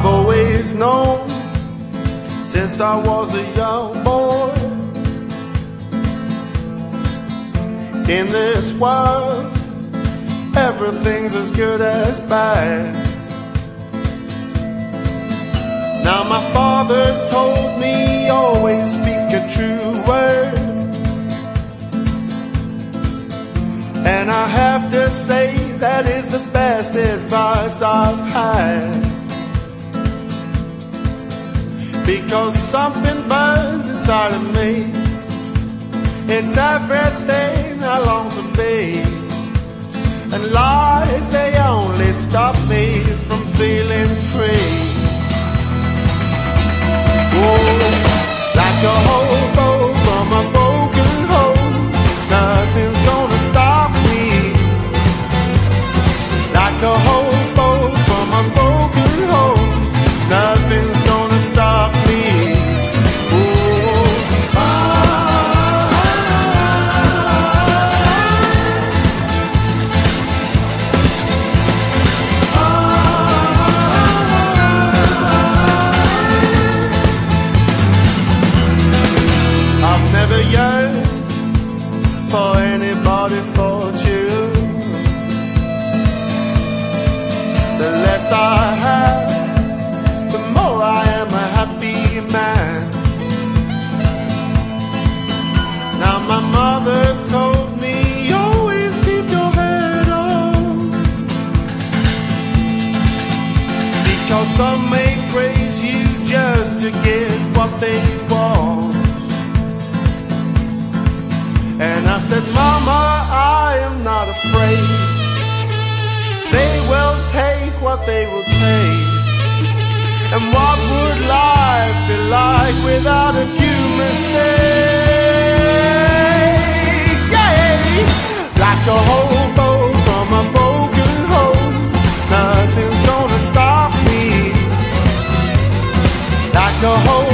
I've always known since I was a young boy. In this world everything's as good as bad. Now my father told me always speak a true word. And I have to say that is the best advice I've had because something burns inside of me. It's everything I long to be. And lies they only stop me from feeling free For anybody's fortune. The less I have, the more I am a happy man. Now my mother told me always keep your head on. Because some may praise you just to get what they want. Said, Mama, I am not afraid. They will take what they will take. And what would life be like without a few mistakes? Yeah! Like a hobo from a broken home, nothing's gonna stop me. Like a hobo